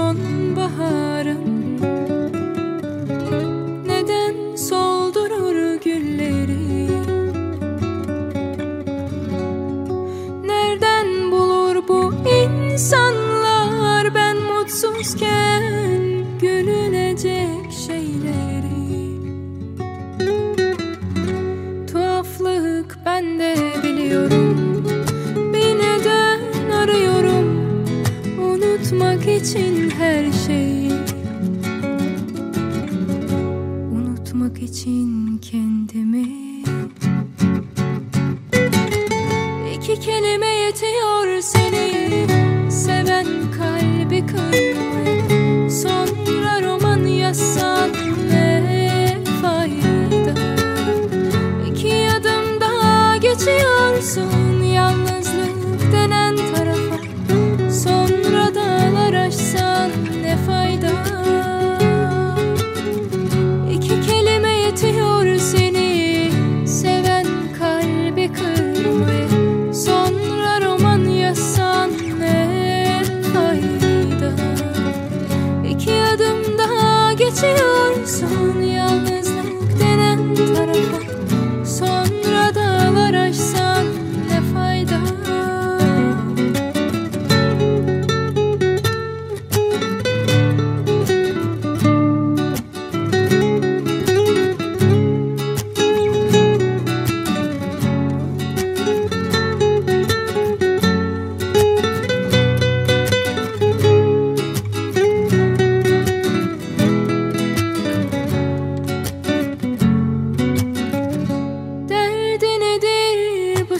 sonbaharım Neden soldurur gülleri? Nereden bulur bu insanlar Ben mutsuzken gülünecek şeyleri? Tuhaflık ben de biliyorum. unutmak için her şeyi Unutmak için kendimi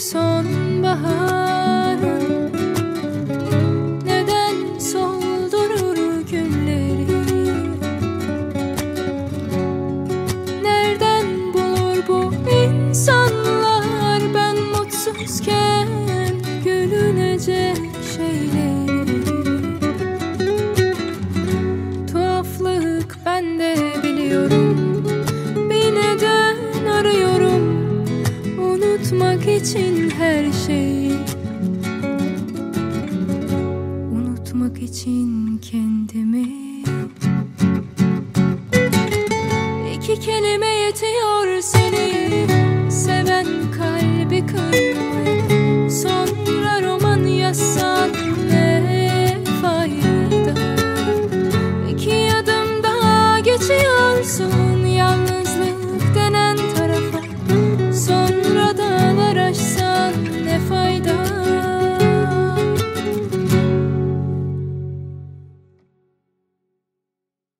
sonbahar. için her şeyi Unutmak için kendimi